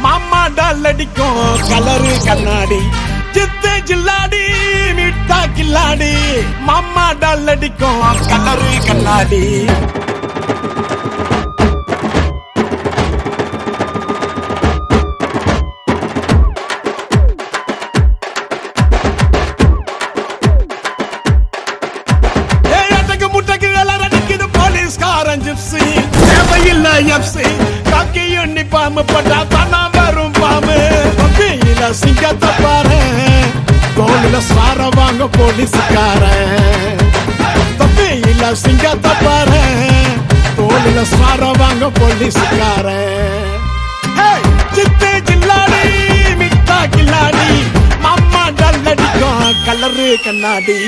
மாமா டால் அடிக்கும் கலரு கண்ணாடி. சித்து ஜில்லாடி மிட்டா கில்லாடி. மாமா டால் அடிக்கும் கலரு கண்ணாடி ஏய், அடக்கு போலீஸ்காரன் ஜிப்ஸி தேவையில்லை எப்சி பாம்பு பட்டா தானா வரும் பாம்பு. கம்பியில சிங்கத்தை பாரு. தோளில சார வாங்க போலீஸ்காரன். தம்பியில சிங்கத்தை பாரு. தோளில சார வாங்க போலீஸ்காரன். ஏய், சித்து மிட்டா கில்லாடி. மாமா டல் கலரு கண்ணாடி.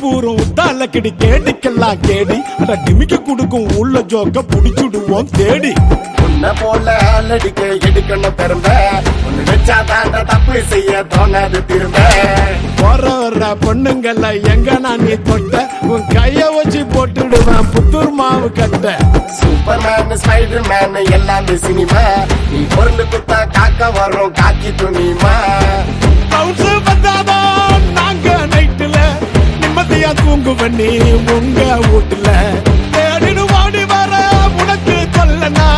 பூரம் உத்தால கிடி கேடிக்கெல்லாம் கேடி. அட டிமிக்க குடுக்கும் உள்ள ஜோக்க புடிச்சுடுவோம் தேடி. உன்னை போல ஆளடிக்க எடுக்கணும் பெரும்ப ஒண்ணு வச்சா தாண்ட தப்பு செய்ய தோணாது திரும்ப. போற பொண்ணுங்கள எங்க நான் நீ தொட்ட? உன் கைய வச்சு போட்டுடுவேன் புத்தூர் மாவு கட்ட. சூப்பர் மேன் ஸ்பைடர் மேன் எல்லாமே சினிமா. நீ பொருந்து குத்தா காக்க வரும் காக்கி துணிமா. நிம்மதியா பண்ணி உங்க வீட்டுல. தேடிடு வாடி வர உனக்கு சொல்லனா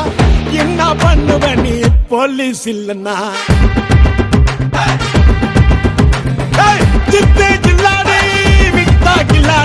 என்ன பண்ணுவ நீ போலீஸ் இல்லனா. ஏய், விட்டா ஜில்லாடி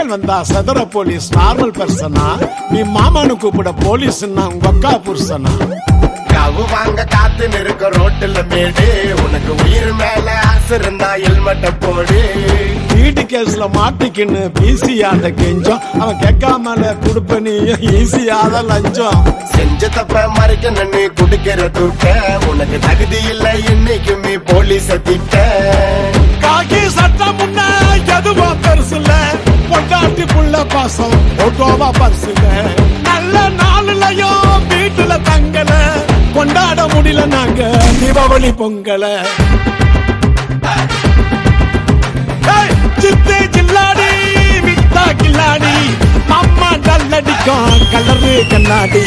சிக்கல் வந்தா சதுர போலீஸ் நார்மல் பர்சனா? நீ மாமானு கூப்பிட போலீஸ் உங்க அக்கா புருஷனா? கவு வாங்க காத்து நிற்க ரோட்டுல மேடு. உனக்கு உயிர் மேல ஆசை இருந்தா ஹெல்மெட்ட போடு. வீட்டு கேஸ்ல மாட்டிக்கின்னு பிசி ஆண்ட கெஞ்சம். அவன் கேட்காமல கொடுப்ப நீ ஈஸியாத லஞ்சம். செஞ்ச தப்ப மறைக்க நின்னு குடுக்கிற தூக்க. உனக்கு தகுதி இல்ல இன்னைக்குமே போலீஸ திட்ட. மாசம் போட்டோவா பரிசுல நல்ல நாளுலயும் வீட்டுல தங்கல. கொண்டாட முடியல நாங்க தீபாவளி பொங்கல. ஏய், சித்து ஜில்லாடி மிட்டா கில்லாடி. அம்மா டல்லடிக்கும் கலரு கண்ணாடி.